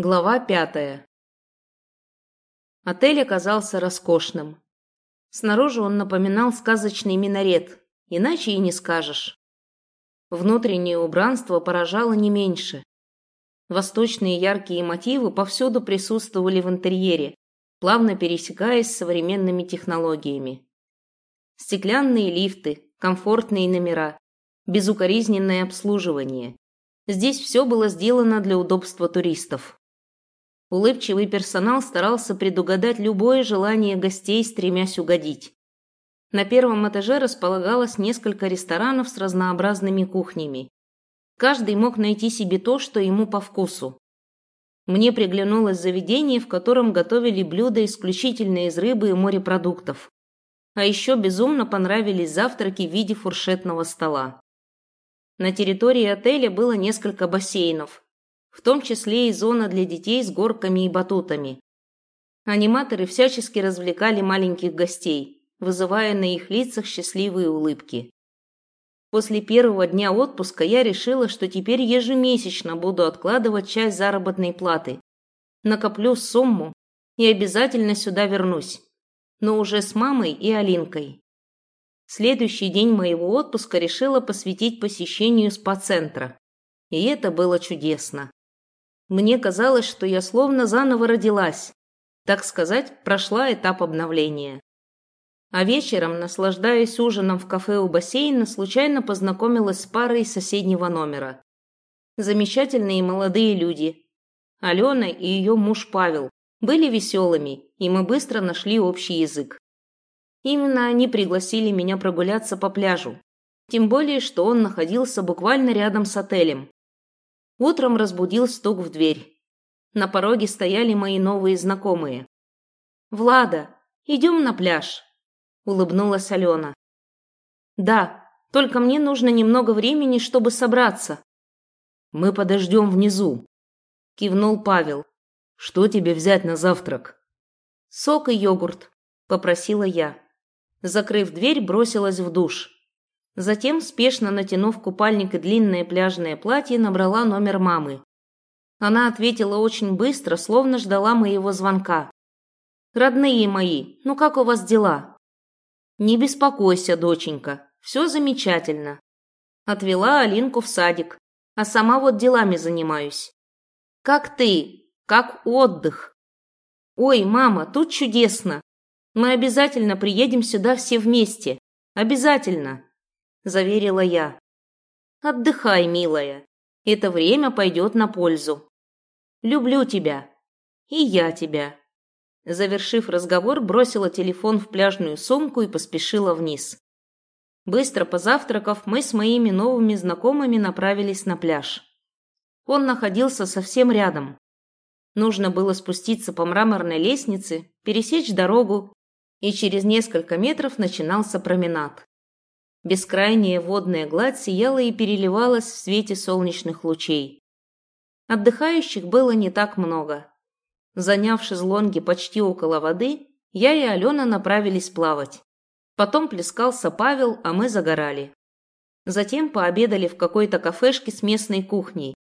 Глава пятая. Отель оказался роскошным. Снаружи он напоминал сказочный минарет, иначе и не скажешь. Внутреннее убранство поражало не меньше. Восточные яркие мотивы повсюду присутствовали в интерьере, плавно пересекаясь с современными технологиями. Стеклянные лифты, комфортные номера, безукоризненное обслуживание. Здесь все было сделано для удобства туристов. Улыбчивый персонал старался предугадать любое желание гостей, стремясь угодить. На первом этаже располагалось несколько ресторанов с разнообразными кухнями. Каждый мог найти себе то, что ему по вкусу. Мне приглянулось заведение, в котором готовили блюда исключительно из рыбы и морепродуктов. А еще безумно понравились завтраки в виде фуршетного стола. На территории отеля было несколько бассейнов, в том числе и зона для детей с горками и батутами. Аниматоры всячески развлекали маленьких гостей, вызывая на их лицах счастливые улыбки. После первого дня отпуска я решила, что теперь ежемесячно буду откладывать часть заработной платы. Накоплю сумму и обязательно сюда вернусь, но уже с мамой и Алинкой. Следующий день моего отпуска решила посвятить посещению спа-центра. И это было чудесно. Мне казалось, что я словно заново родилась. Так сказать, прошла этап обновления. А вечером, наслаждаясь ужином в кафе у бассейна, случайно познакомилась с парой из соседнего номера. Замечательные молодые люди. Алена и ее муж Павел были веселыми, и мы быстро нашли общий язык. Именно они пригласили меня прогуляться по пляжу. Тем более, что он находился буквально рядом с отелем. Утром разбудил стук в дверь. На пороге стояли мои новые знакомые. «Влада, идем на пляж», – улыбнулась Алена. «Да, только мне нужно немного времени, чтобы собраться». «Мы подождем внизу», – кивнул Павел. «Что тебе взять на завтрак?» «Сок и йогурт», – попросила я. Закрыв дверь, бросилась в душ. Затем, спешно натянув купальник и длинное пляжное платье, набрала номер мамы. Она ответила очень быстро, словно ждала моего звонка. «Родные мои, ну как у вас дела?» «Не беспокойся, доченька, все замечательно». Отвела Алинку в садик, а сама вот делами занимаюсь. «Как ты? Как отдых?» «Ой, мама, тут чудесно. Мы обязательно приедем сюда все вместе. Обязательно!» Заверила я. Отдыхай, милая. Это время пойдет на пользу. Люблю тебя. И я тебя. Завершив разговор, бросила телефон в пляжную сумку и поспешила вниз. Быстро позавтракав, мы с моими новыми знакомыми направились на пляж. Он находился совсем рядом. Нужно было спуститься по мраморной лестнице, пересечь дорогу, и через несколько метров начинался променад. Бескрайняя водная гладь сияла и переливалась в свете солнечных лучей. Отдыхающих было не так много. Заняв шезлонги почти около воды, я и Алена направились плавать. Потом плескался Павел, а мы загорали. Затем пообедали в какой-то кафешке с местной кухней.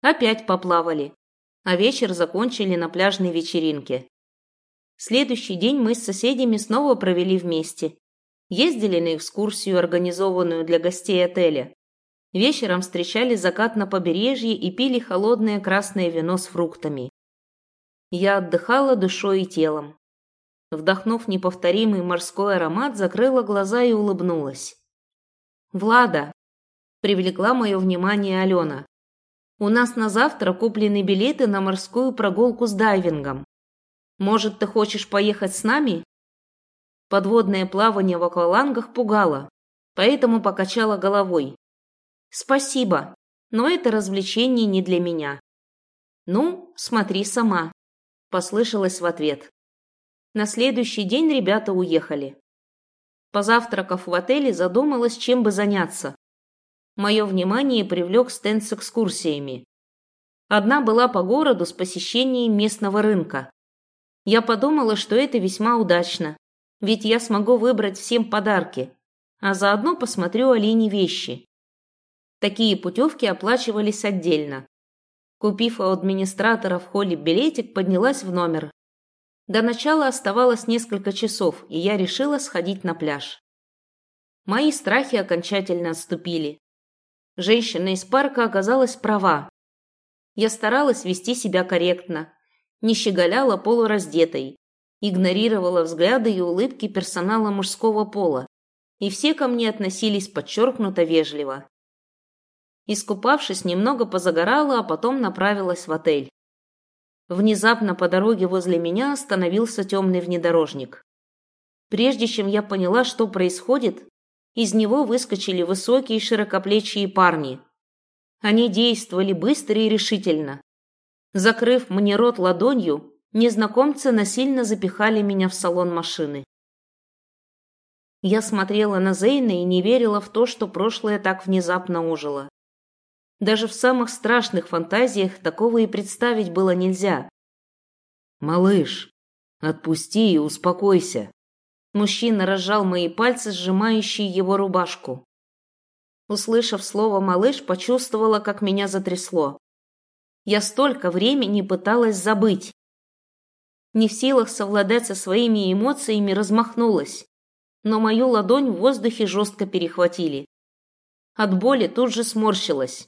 Опять поплавали. А вечер закончили на пляжной вечеринке. Следующий день мы с соседями снова провели вместе ездили на экскурсию, организованную для гостей отеля. Вечером встречали закат на побережье и пили холодное красное вино с фруктами. Я отдыхала душой и телом. Вдохнув неповторимый морской аромат, закрыла глаза и улыбнулась. «Влада!» – привлекла мое внимание Алена. «У нас на завтра куплены билеты на морскую прогулку с дайвингом. Может, ты хочешь поехать с нами?» Подводное плавание в аквалангах пугало, поэтому покачала головой. «Спасибо, но это развлечение не для меня». «Ну, смотри сама», – послышалось в ответ. На следующий день ребята уехали. Позавтракав в отеле, задумалась, чем бы заняться. Мое внимание привлек стенд с экскурсиями. Одна была по городу с посещением местного рынка. Я подумала, что это весьма удачно, ведь я смогу выбрать всем подарки, а заодно посмотрю Алине вещи. Такие путевки оплачивались отдельно. Купив у администратора в холле билетик, поднялась в номер. До начала оставалось несколько часов, и я решила сходить на пляж. Мои страхи окончательно отступили. Женщина из парка оказалась права. Я старалась вести себя корректно, не щеголяла полураздетой, игнорировала взгляды и улыбки персонала мужского пола, и все ко мне относились подчеркнуто вежливо. Искупавшись, немного позагорала, а потом направилась в отель. Внезапно по дороге возле меня остановился темный внедорожник. Прежде чем я поняла, что происходит, из него выскочили высокие широкоплечие парни. Они действовали быстро и решительно. Закрыв мне рот ладонью, незнакомцы насильно запихали меня в салон машины. Я смотрела на Зейна и не верила в то, что прошлое так внезапно ожило. Даже в самых страшных фантазиях такого и представить было нельзя. «Малыш, отпусти и успокойся». Мужчина разжал мои пальцы, сжимающие его рубашку. Услышав слово «малыш», почувствовала, как меня затрясло. Я столько времени пыталась забыть. Не в силах совладать со своими эмоциями, размахнулась. Но мою ладонь в воздухе жестко перехватили. От боли тут же сморщилась.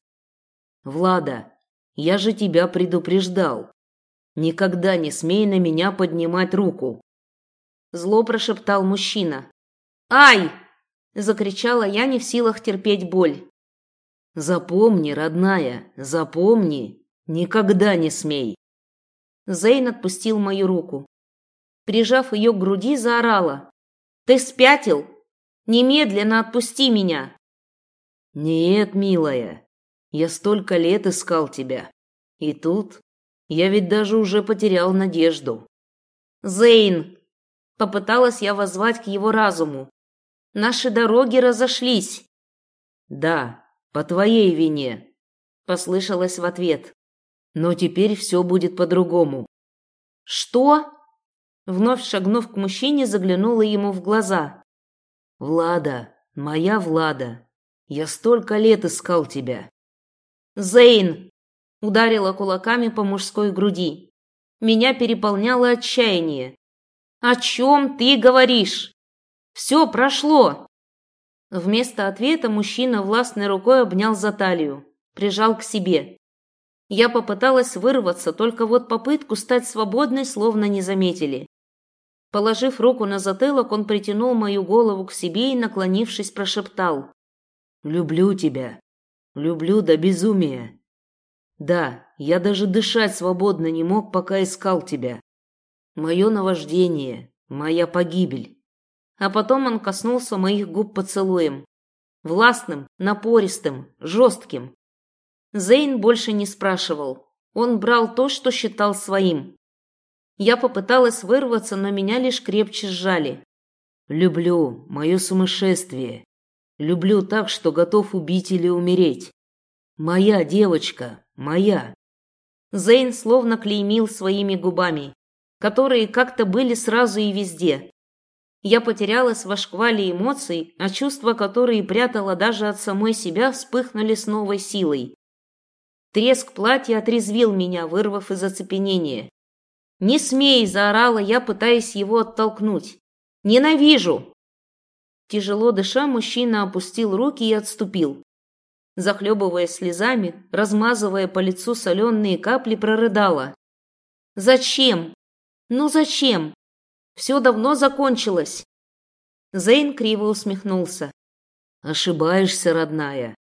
Влада, я же тебя предупреждал. Никогда не смей на меня поднимать руку. Зло прошептал мужчина. Ай! Закричала я, не в силах терпеть боль. Запомни, родная, запомни, никогда не смей. Зейн отпустил мою руку. Прижав ее к груди, заорала. Ты спятил? Немедленно отпусти меня. Нет, милая, я столько лет искал тебя. И тут я ведь даже уже потерял надежду. Зейн! Попыталась я воззвать к его разуму. Наши дороги разошлись. Да, по твоей вине. Послышалось в ответ. Но теперь все будет по-другому. Что? Вновь шагнув к мужчине, заглянула ему в глаза. Влада, моя Влада, я столько лет искал тебя. Зейн!» Ударила кулаками по мужской груди. Меня переполняло отчаяние. «О чем ты говоришь? Все прошло!» Вместо ответа мужчина властной рукой обнял за талию, прижал к себе. Я попыталась вырваться, только вот попытку стать свободной словно не заметили. Положив руку на затылок, он притянул мою голову к себе и, наклонившись, прошептал. «Люблю тебя. Люблю до безумия. Да, я даже дышать свободно не мог, пока искал тебя. Мое наваждение, моя погибель. А потом он коснулся моих губ поцелуем. Властным, напористым, жестким. Зейн больше не спрашивал. Он брал то, что считал своим. Я попыталась вырваться, но меня лишь крепче сжали. Люблю, мое сумасшествие. Люблю так, что готов убить или умереть. Моя девочка, моя. Зейн словно клеймил своими губами, которые как-то были сразу и везде. Я потерялась в шквале эмоций, а чувства, которые прятала даже от самой себя, вспыхнули с новой силой. Треск платья отрезвил меня, вырвав из оцепенения. «Не смей!» – заорала я, пытаясь его оттолкнуть. «Ненавижу!» Тяжело дыша, мужчина опустил руки и отступил. Захлебываясь слезами, размазывая по лицу соленые капли, прорыдала. «Зачем? Ну зачем? Все давно закончилось!» Зейн криво усмехнулся. «Ошибаешься, родная.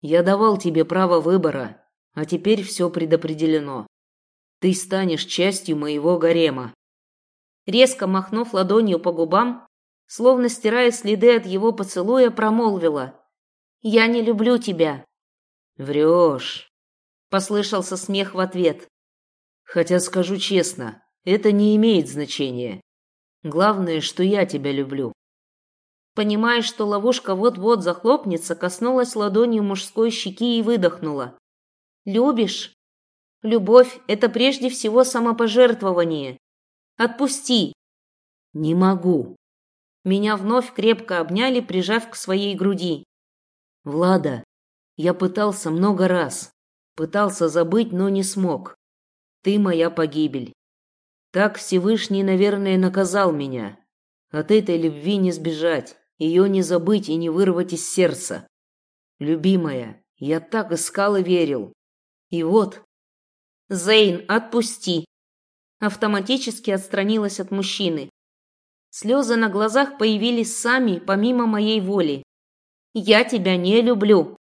Я давал тебе право выбора, а теперь все предопределено. Ты станешь частью моего гарема». Резко махнув ладонью по губам, словно стирая следы от его поцелуя, промолвила. «Я не люблю тебя». «Врешь», — послышался смех в ответ. «Хотя, скажу честно, это не имеет значения. Главное, что я тебя люблю». Понимая, что ловушка вот-вот захлопнется, коснулась ладонью мужской щеки и выдохнула. «Любишь? Любовь — это прежде всего самопожертвование. Отпусти!» «Не могу», меня вновь крепко обняли, прижав к своей груди. «Влада, я пытался много раз. Пытался забыть, но не смог. Ты моя погибель. Так Всевышний, наверное, наказал меня. От этой любви не сбежать, ее не забыть и не вырвать из сердца. Любимая, я так искал и верил. И вот... Зейн, отпусти. Автоматически отстранилась от мужчины. Слезы на глазах появились сами, помимо моей воли. Я тебя не люблю.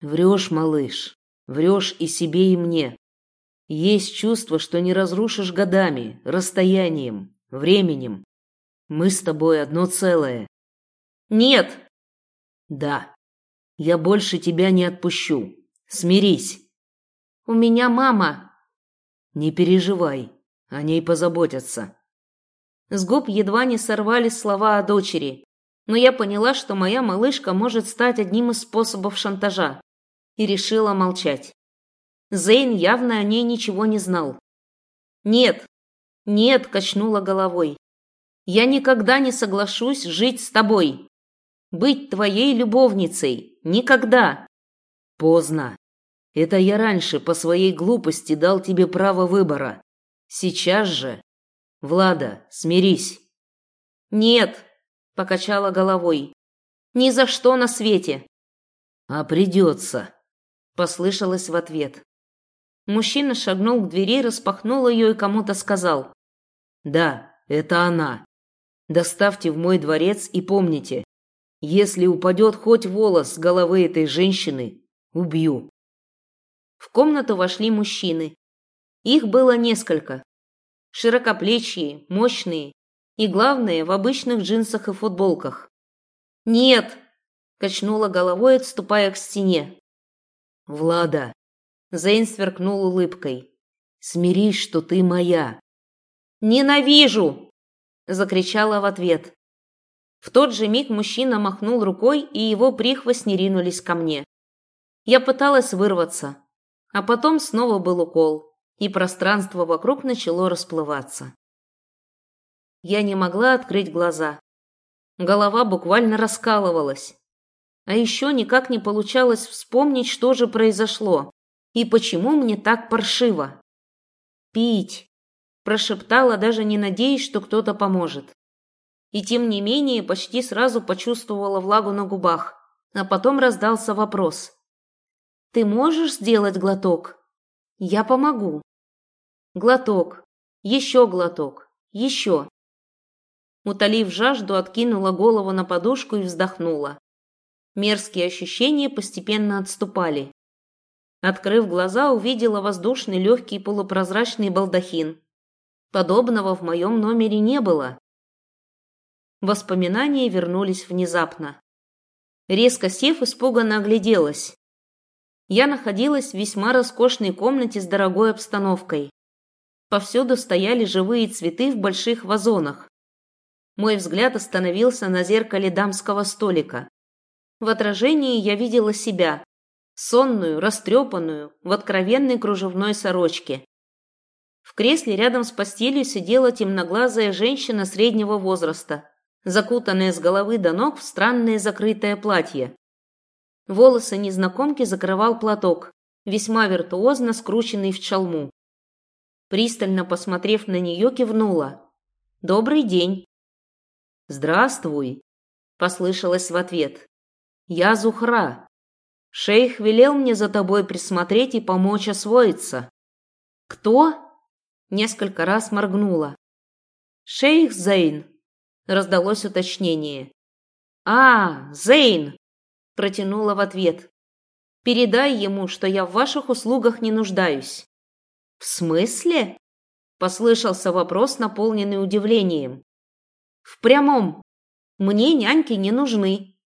Врешь, малыш. Врешь и себе, и мне. Есть чувство, что не разрушишь годами, расстоянием, временем. Мы с тобой одно целое. Нет. Да. Я больше тебя не отпущу. Смирись. У меня мама. Не переживай. О ней позаботятся. С губ едва не сорвались слова о дочери, но я поняла, что моя малышка может стать одним из способов шантажа, и решила молчать. Зейн явно о ней ничего не знал. «Нет, нет», – качнула головой. «Я никогда не соглашусь жить с тобой. Быть твоей любовницей. Никогда». «Поздно. Это я раньше по своей глупости дал тебе право выбора. Сейчас же Влада, смирись. Нет, покачала головой. Ни за что на свете. А придется, послышалось в ответ. Мужчина шагнул к двери, распахнул ее и кому-то сказал. Да, это она. Доставьте в мой дворец и помните, если упадет хоть волос с головы этой женщины, убью. В комнату вошли мужчины. Их было несколько широкоплечие, мощные и, главное, в обычных джинсах и футболках. «Нет!» – качнула головой, отступая к стене. «Влада!» – Зейн сверкнул улыбкой. «Смирись, что ты моя!» «Ненавижу!» – закричала в ответ. В тот же миг мужчина махнул рукой, и его прихвостни ринулись ко мне. Я пыталась вырваться, а потом снова был укол и пространство вокруг начало расплываться. Я не могла открыть глаза. Голова буквально раскалывалась. А еще никак не получалось вспомнить, что же произошло и почему мне так паршиво. «Пить!» – прошептала, даже не надеясь, что кто-то поможет. И тем не менее почти сразу почувствовала влагу на губах, а потом раздался вопрос. «Ты можешь сделать глоток?» Я помогу. Глоток. Еще глоток. Еще. Утолив жажду, откинула голову на подушку и вздохнула. Мерзкие ощущения постепенно отступали. Открыв глаза, увидела воздушный легкий полупрозрачный балдахин. Подобного в моем номере не было. Воспоминания вернулись внезапно. Резко сев, испуганно огляделась я находилась в весьма роскошной комнате с дорогой обстановкой. Повсюду стояли живые цветы в больших вазонах. Мой взгляд остановился на зеркале дамского столика. В отражении я видела себя, сонную, растрепанную, в откровенной кружевной сорочке. В кресле рядом с постелью сидела темноглазая женщина среднего возраста, закутанная с головы до ног в странное закрытое платье. Волосы незнакомки закрывал платок, весьма виртуозно скрученный в чалму. Пристально посмотрев на нее, кивнула. «Добрый день!» «Здравствуй!» – послышалось в ответ. «Я Зухра. Шейх велел мне за тобой присмотреть и помочь освоиться». «Кто?» – несколько раз моргнула. «Шейх Зейн», – раздалось уточнение. «А, Зейн!» Протянула в ответ. «Передай ему, что я в ваших услугах не нуждаюсь». «В смысле?» Послышался вопрос, наполненный удивлением. «В прямом. Мне няньки не нужны».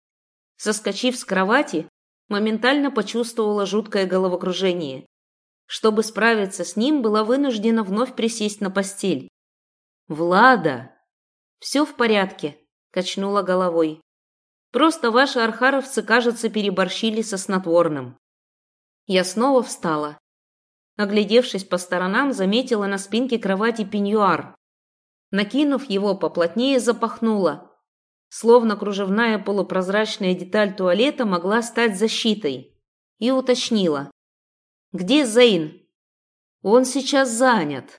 Соскочив с кровати, моментально почувствовала жуткое головокружение. Чтобы справиться с ним, была вынуждена вновь присесть на постель. «Влада!» «Все в порядке», – качнула головой. Просто ваши архаровцы, кажется, переборщили со снотворным. Я снова встала. Оглядевшись по сторонам, заметила на спинке кровати пеньюар. Накинув его поплотнее, запахнула. Словно кружевная полупрозрачная деталь туалета могла стать защитой. И уточнила. Где Зейн?» «Он сейчас занят».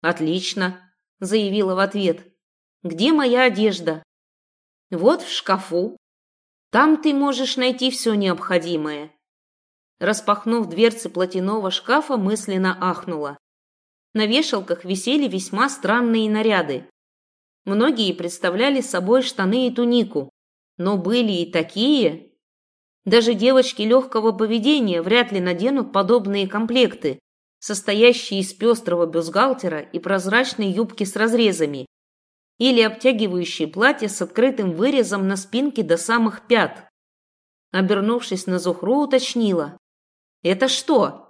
«Отлично», – заявила в ответ. «Где моя одежда?» «Вот в шкафу. Там ты можешь найти все необходимое». Распахнув дверцы платяного шкафа, мысленно ахнула. На вешалках висели весьма странные наряды. Многие представляли собой штаны и тунику, но были и такие. Даже девочки легкого поведения вряд ли наденут подобные комплекты, состоящие из пестрого бюстгальтера и прозрачной юбки с разрезами, или обтягивающие платье с открытым вырезом на спинке до самых пят. Обернувшись на Зухру, уточнила. «Это что?»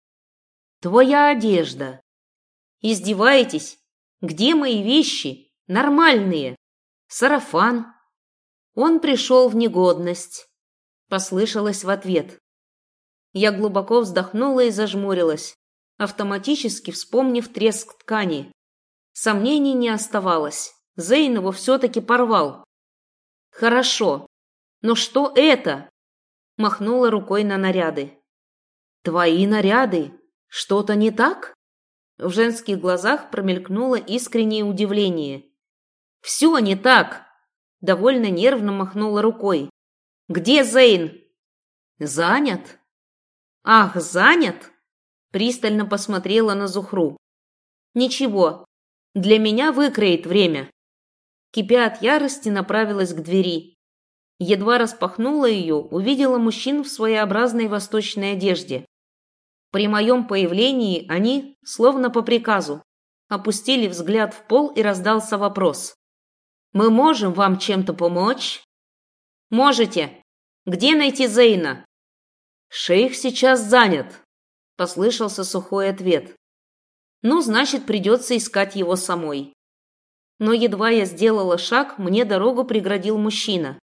«Твоя одежда». «Издеваетесь? Где мои вещи? Нормальные. Сарафан, он пришел в негодность. Послышалось в ответ. Я глубоко вздохнула и зажмурилась, автоматически вспомнив треск ткани. Сомнений не оставалось. Зейн его все-таки порвал. Хорошо. Но что это? Махнула рукой на наряды. Твои наряды? Что-то не так? В женских глазах промелькнуло искреннее удивление. Все не так довольно нервно махнула рукой. «Где Зейн?» «Занят». «Ах, занят?» Пристально посмотрела на Зухру. «Ничего, для меня выкроет время». Кипя от ярости, направилась к двери. Едва распахнула ее, увидела мужчин в своеобразной восточной одежде. При моем появлении они, словно по приказу, опустили взгляд в пол и раздался вопрос. Мы можем вам чем-то помочь? Можете. Где найти Зейна? Шейх сейчас занят, послышался сухой ответ. Ну, значит, придется искать его самой. Но едва я сделала шаг, мне дорогу преградил мужчина.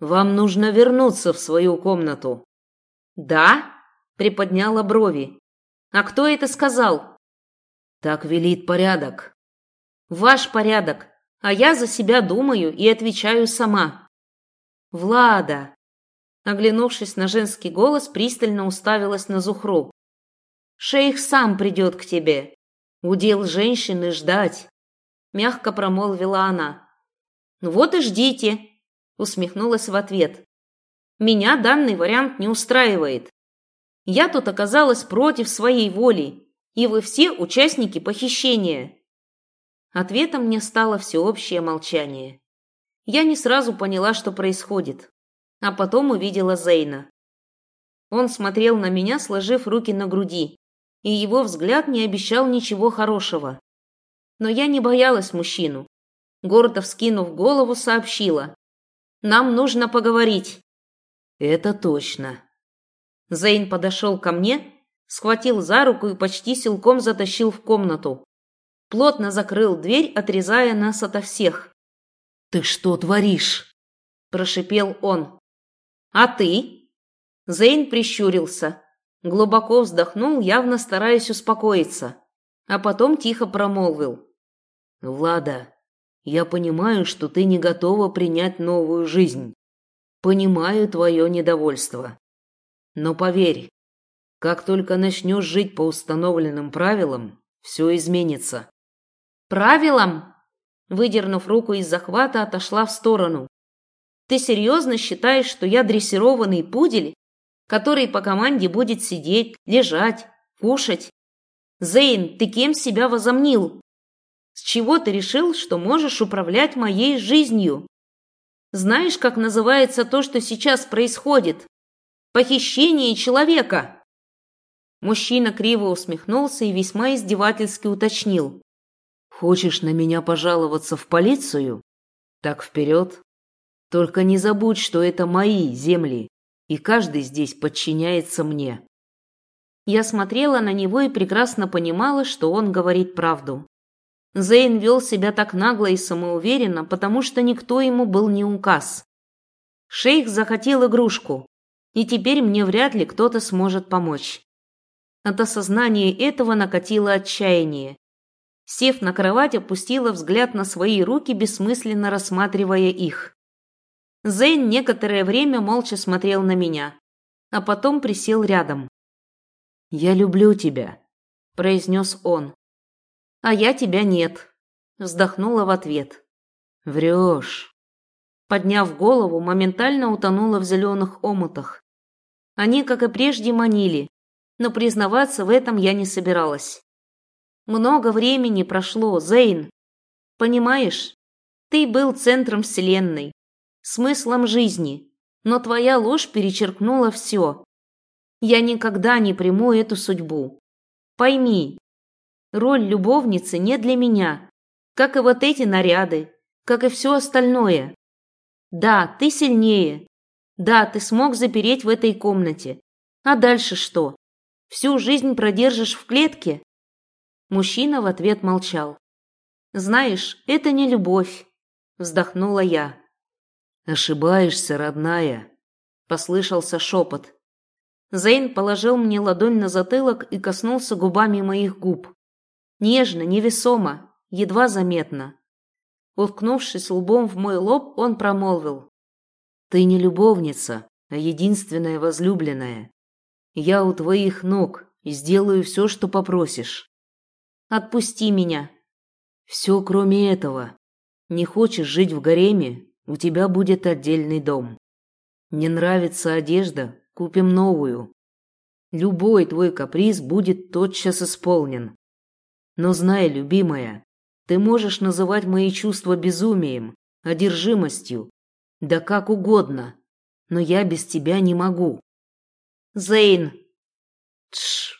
Вам нужно вернуться в свою комнату. Да? Приподняла брови. А кто это сказал? Так велит порядок. Ваш порядок а я за себя думаю и отвечаю сама. Влада, оглянувшись на женский голос, пристально уставилась на Зухру. Шейх сам придет к тебе. Удел женщины ждать, мягко промолвила она. Ну вот и ждите, усмехнулась в ответ. Меня данный вариант не устраивает. Я тут оказалась против своей воли, и вы все участники похищения. Ответом мне стало всеобщее молчание. Я не сразу поняла, что происходит, а потом увидела Зейна. Он смотрел на меня, сложив руки на груди, и его взгляд не обещал ничего хорошего. Но я не боялась мужчину. Гордо вскинув голову, сообщила. «Нам нужно поговорить». «Это точно». Зейн подошел ко мне, схватил за руку и почти силком затащил в комнату плотно закрыл дверь, отрезая нас ото всех. «Ты что творишь?» – прошипел он. «А ты?» Зейн прищурился, глубоко вздохнул, явно стараясь успокоиться, а потом тихо промолвил. «Влада, я понимаю, что ты не готова принять новую жизнь. Понимаю твое недовольство. Но поверь, как только начнешь жить по установленным правилам, все изменится. Правилам? Выдернув руку из захвата, отошла в сторону. Ты серьезно считаешь, что я дрессированный пудель, который по команде будет сидеть, лежать, кушать? Зейн, ты кем себя возомнил? С чего ты решил, что можешь управлять моей жизнью? Знаешь, как называется то, что сейчас происходит? Похищение человека. Мужчина криво усмехнулся и весьма издевательски уточнил. Хочешь на меня пожаловаться в полицию? Так вперед. Только не забудь, что это мои земли, и каждый здесь подчиняется мне. Я смотрела на него и прекрасно понимала, что он говорит правду. Зейн вел себя так нагло и самоуверенно, потому что никто ему был не указ. Шейх захотел игрушку, и теперь мне вряд ли кто-то сможет помочь. От осознания этого накатило отчаяние. Сев на кровать, опустила взгляд на свои руки, бессмысленно рассматривая их. Зейн некоторое время молча смотрел на меня, а потом присел рядом. «Я люблю тебя», – произнес он. «А я тебя нет», – вздохнула в ответ. «Врешь». Подняв голову, моментально утонула в зеленых омутах. Они, как и прежде, манили, но признаваться в этом я не собиралась. Много времени прошло, Зейн. Понимаешь, ты был центром вселенной, смыслом жизни, но твоя ложь перечеркнула все. Я никогда не приму эту судьбу. Пойми, роль любовницы не для меня, как и вот эти наряды, как и все остальное. Да, ты сильнее. Да, ты смог запереть в этой комнате. А дальше что? Всю жизнь продержишь в клетке? Мужчина в ответ молчал. Знаешь, это не любовь, вздохнула я. Ошибаешься, родная, послышался шепот. Зейн положил мне ладонь на затылок и коснулся губами моих губ. Нежно, невесомо, едва заметно. Уткнувшись лбом в мой лоб, он промолвил. «Ты не любовница, а единственная возлюбленная. Я у твоих ног и сделаю все, что попросишь. Отпусти меня. Все, кроме этого. Не хочешь жить в гареме, у тебя будет отдельный дом. Не нравится одежда, купим новую. Любой твой каприз будет тотчас исполнен. Но знай, любимая, ты можешь называть мои чувства безумием, одержимостью, да как угодно, но я без тебя не могу. Зейн. Тш.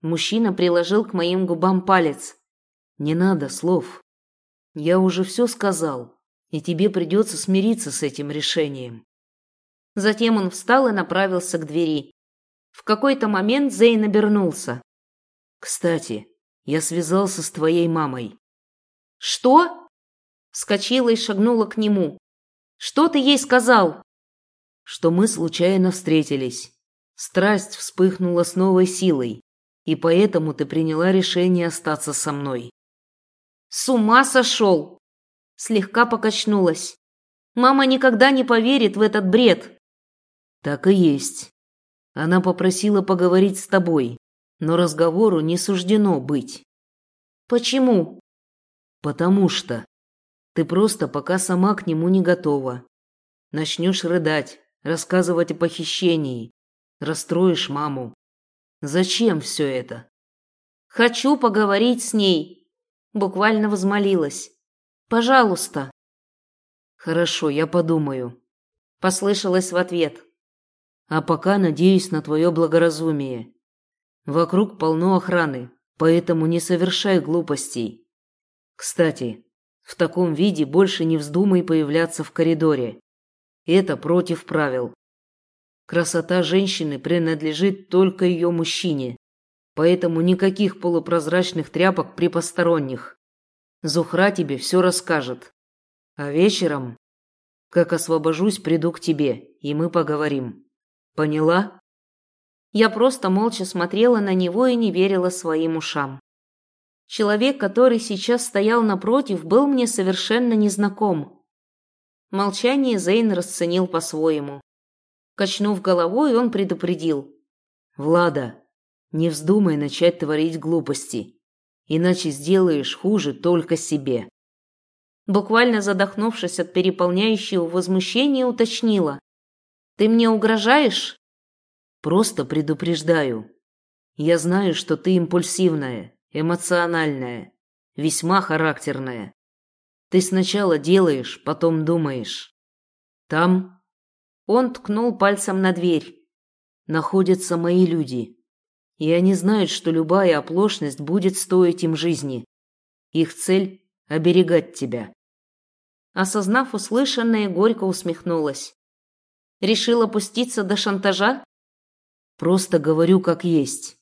Мужчина приложил к моим губам палец. «Не надо слов. Я уже все сказал, и тебе придется смириться с этим решением». Затем он встал и направился к двери. В какой-то момент Зейн обернулся. «Кстати, я связался с твоей мамой». «Что?» Вскочила и шагнула к нему. «Что ты ей сказал?» «Что мы случайно встретились. Страсть вспыхнула с новой силой и поэтому ты приняла решение остаться со мной. С ума сошел! Слегка покачнулась. Мама никогда не поверит в этот бред. Так и есть. Она попросила поговорить с тобой, но разговору не суждено быть. Почему? Потому что ты просто пока сама к нему не готова. Начнешь рыдать, рассказывать о похищении, расстроишь маму. Зачем все это? Хочу поговорить с ней. Буквально возмолилась. Пожалуйста. Хорошо, я подумаю. Послышалось в ответ. А пока надеюсь на твое благоразумие. Вокруг полно охраны, поэтому не совершай глупостей. Кстати, в таком виде больше не вздумай появляться в коридоре. Это против правил. Красота женщины принадлежит только ее мужчине, поэтому никаких полупрозрачных тряпок при посторонних. Зухра тебе все расскажет. А вечером, как освобожусь, приду к тебе, и мы поговорим. Поняла? Я просто молча смотрела на него и не верила своим ушам. Человек, который сейчас стоял напротив, был мне совершенно незнаком. Молчание Зейн расценил по-своему. Качнув головой, он предупредил. «Влада, не вздумай начать творить глупости, иначе сделаешь хуже только себе». Буквально задохнувшись от переполняющего возмущения, уточнила. «Ты мне угрожаешь?» «Просто предупреждаю. Я знаю, что ты импульсивная, эмоциональная, весьма характерная. Ты сначала делаешь, потом думаешь. Там он ткнул пальцем на дверь. Находятся мои люди. И они знают, что любая оплошность будет стоить им жизни. Их цель – оберегать тебя. Осознав услышанное, горько усмехнулась. Решил опуститься до шантажа? Просто говорю как есть.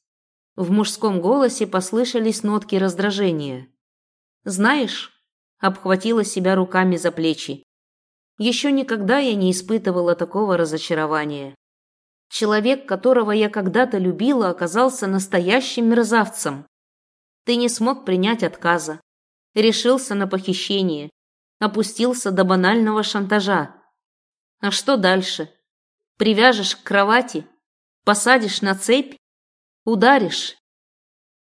В мужском голосе послышались нотки раздражения. Знаешь, обхватила себя руками за плечи. Еще никогда я не испытывала такого разочарования. Человек, которого я когда-то любила, оказался настоящим мерзавцем. Ты не смог принять отказа. Решился на похищение. Опустился до банального шантажа. А что дальше? Привяжешь к кровати? Посадишь на цепь? Ударишь?»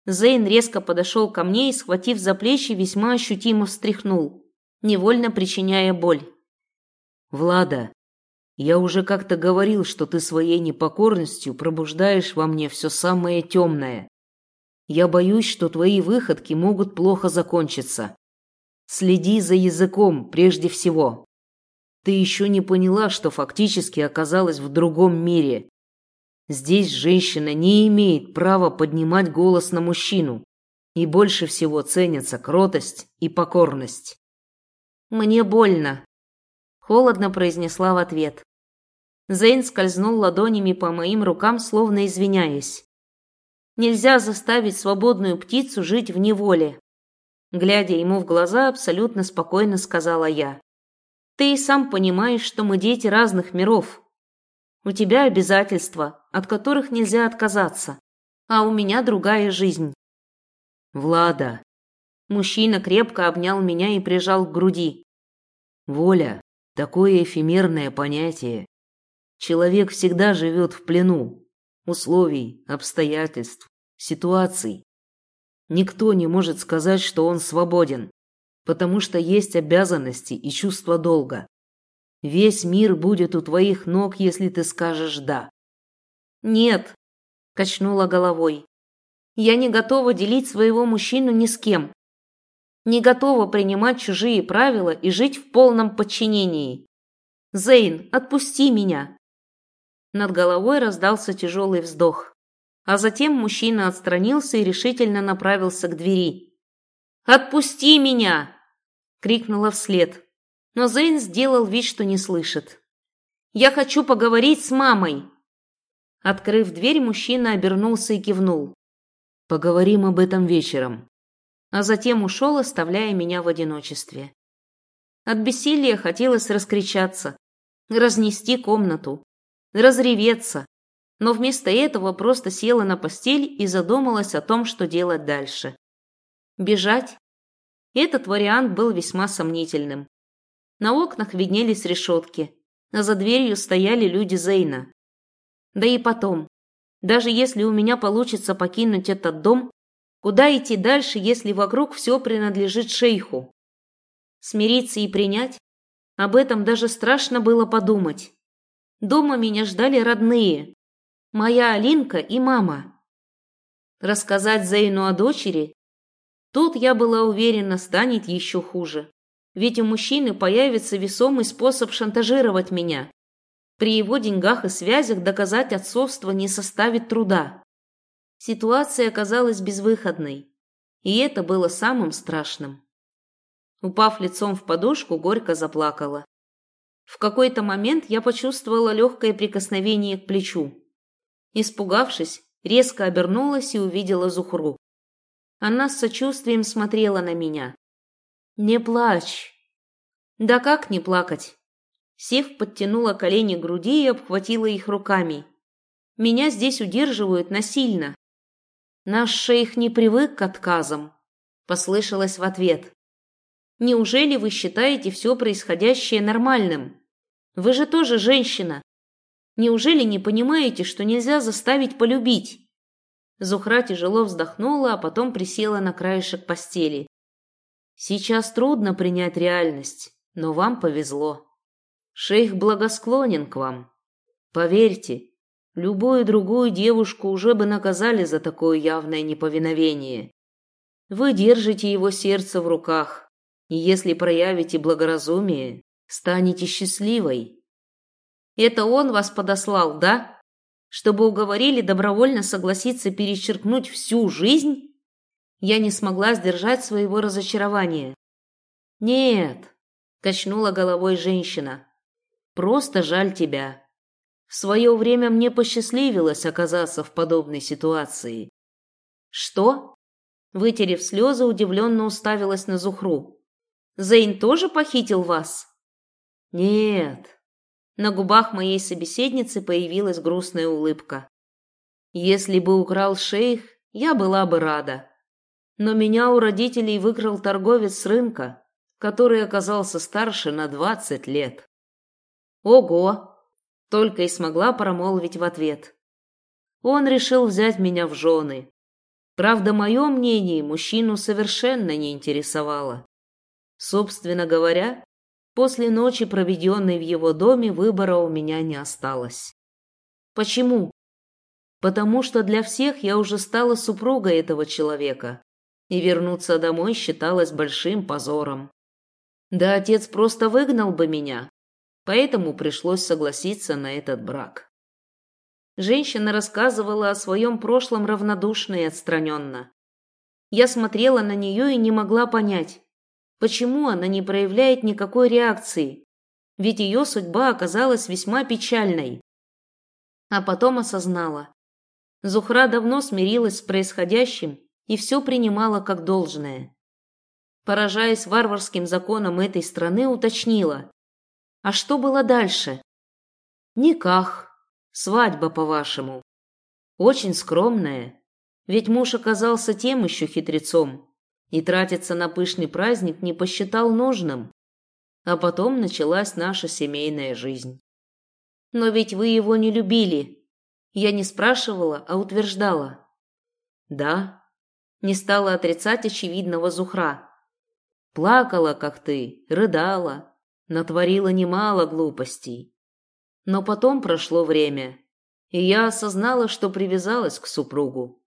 Зейн резко подошел ко мне и, схватив за плечи, весьма ощутимо встряхнул, невольно причиняя боль. «Влада, я уже как-то говорил, что ты своей непокорностью пробуждаешь во мне все самое темное. Я боюсь, что твои выходки могут плохо закончиться. Следи за языком прежде всего. Ты еще не поняла, что фактически оказалась в другом мире. Здесь женщина не имеет права поднимать голос на мужчину, и больше всего ценятся кротость и покорность. «Мне больно», – холодно произнесла в ответ. Зейн скользнул ладонями по моим рукам, словно извиняясь. Нельзя заставить свободную птицу жить в неволе. Глядя ему в глаза, абсолютно спокойно сказала я. Ты и сам понимаешь, что мы дети разных миров. У тебя обязательства, от которых нельзя отказаться, а у меня другая жизнь. Влада. Мужчина крепко обнял меня и прижал к груди. Воля – такое эфемерное понятие. Человек всегда живет в плену, условий, обстоятельств, ситуаций. Никто не может сказать, что он свободен, потому что есть обязанности и чувство долга. Весь мир будет у твоих ног, если ты скажешь «да». «Нет», – качнула головой. «Я не готова делить своего мужчину ни с кем. Не готова принимать чужие правила и жить в полном подчинении. Зейн, отпусти меня!» Над головой раздался тяжелый вздох. А затем мужчина отстранился и решительно направился к двери. «Отпусти меня!» — крикнула вслед. Но Зейн сделал вид, что не слышит. «Я хочу поговорить с мамой!» Открыв дверь, мужчина обернулся и кивнул. «Поговорим об этом вечером». А затем ушел, оставляя меня в одиночестве. От бессилия хотелось раскричаться, разнести комнату, разреветься, но вместо этого просто села на постель и задумалась о том, что делать дальше. Бежать? Этот вариант был весьма сомнительным. На окнах виднелись решетки, а за дверью стояли люди Зейна. Да и потом, даже если у меня получится покинуть этот дом, куда идти дальше, если вокруг все принадлежит шейху? Смириться и принять? Об этом даже страшно было подумать. Дома меня ждали родные. Моя Алинка и мама. Рассказать Зейну о дочери? Тут я была уверена, станет еще хуже. Ведь у мужчины появится весомый способ шантажировать меня. При его деньгах и связях доказать отцовство не составит труда. Ситуация оказалась безвыходной. И это было самым страшным. Упав лицом в подушку, горько заплакала. В какой-то момент я почувствовала легкое прикосновение к плечу. Испугавшись, резко обернулась и увидела Зухру. Она с сочувствием смотрела на меня. «Не плачь!» «Да как не плакать?» Сев подтянула колени к груди и обхватила их руками. «Меня здесь удерживают насильно». «Наш шейх не привык к отказам», — послышалось в ответ. Неужели вы считаете все происходящее нормальным? Вы же тоже женщина. Неужели не понимаете, что нельзя заставить полюбить? Зухра тяжело вздохнула, а потом присела на краешек постели. Сейчас трудно принять реальность, но вам повезло. Шейх благосклонен к вам. Поверьте, любую другую девушку уже бы наказали за такое явное неповиновение. Вы держите его сердце в руках, и если проявите благоразумие, станете счастливой. Это он вас подослал, да? Чтобы уговорили добровольно согласиться перечеркнуть всю жизнь? Я не смогла сдержать своего разочарования. Нет, качнула головой женщина. Просто жаль тебя. В свое время мне посчастливилось оказаться в подобной ситуации. Что? Вытерев слезы, удивленно уставилась на Зухру. Зейн тоже похитил вас? Нет. На губах моей собеседницы появилась грустная улыбка. Если бы украл шейх, я была бы рада. Но меня у родителей выкрал торговец с рынка, который оказался старше на двадцать лет. Ого! Только и смогла промолвить в ответ. Он решил взять меня в жены. Правда, мое мнение мужчину совершенно не интересовало. Собственно говоря, после ночи, проведенной в его доме, выбора у меня не осталось. Почему? Потому что для всех я уже стала супругой этого человека, и вернуться домой считалось большим позором. Да отец просто выгнал бы меня, поэтому пришлось согласиться на этот брак. Женщина рассказывала о своем прошлом равнодушно и отстраненно. Я смотрела на нее и не могла понять, почему она не проявляет никакой реакции, ведь ее судьба оказалась весьма печальной. А потом осознала. Зухра давно смирилась с происходящим и все принимала как должное. Поражаясь варварским законам этой страны, уточнила. А что было дальше? Никах. Свадьба, по-вашему. Очень скромная. Ведь муж оказался тем еще хитрецом и тратиться на пышный праздник не посчитал нужным. А потом началась наша семейная жизнь. Но ведь вы его не любили. Я не спрашивала, а утверждала. Да. Не стала отрицать очевидного Зухра. Плакала, как ты, рыдала, натворила немало глупостей. Но потом прошло время, и я осознала, что привязалась к супругу.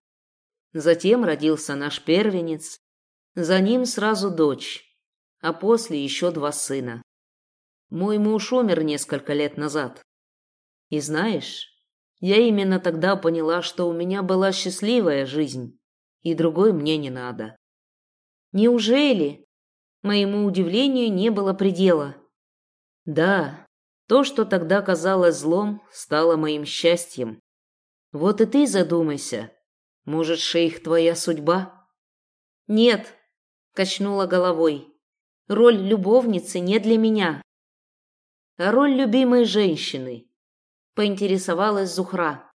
Затем родился наш первенец, за ним сразу дочь, а после еще два сына. Мой муж умер несколько лет назад. И знаешь, я именно тогда поняла, что у меня была счастливая жизнь, и другой мне не надо. Неужели? Моему удивлению не было предела. Да, то, что тогда казалось злом, стало моим счастьем. Вот и ты задумайся. Может, шейх твоя судьба? Нет, качнула головой. Роль любовницы не для меня. А роль любимой женщины, поинтересовалась Зухра.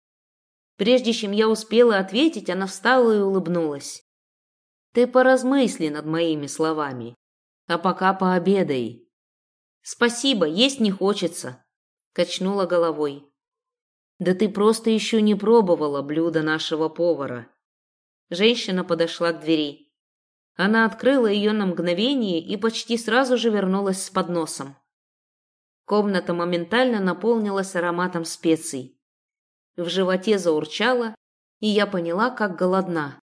Прежде чем я успела ответить, она встала и улыбнулась. Ты поразмысли над моими словами, а пока пообедай. Спасибо, есть не хочется, качнула головой. Да ты просто еще не пробовала блюдо нашего повара. Женщина подошла к двери. Она открыла ее на мгновение и почти сразу же вернулась с подносом. Комната моментально наполнилась ароматом специй. В животе заурчало, и я поняла, как голодна.